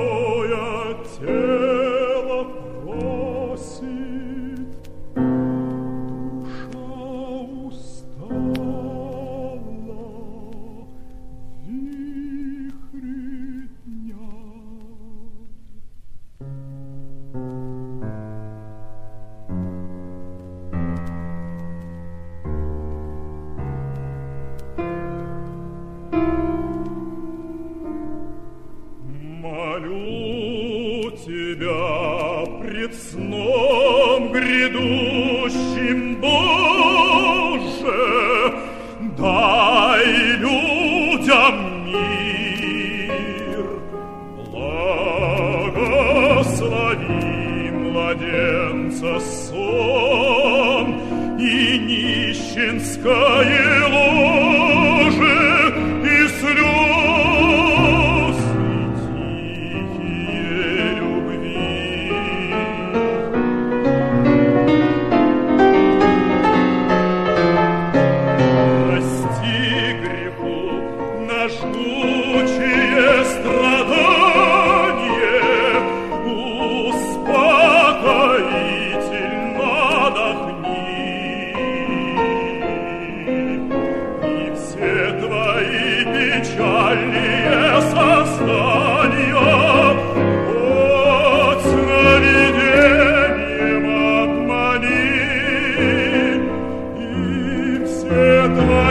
gioia тебя пред сном грядущим, Боже, дай людям мир. Благослови младенца сон и нищенское печальнее сознание, О, сновидением обмани, и все твои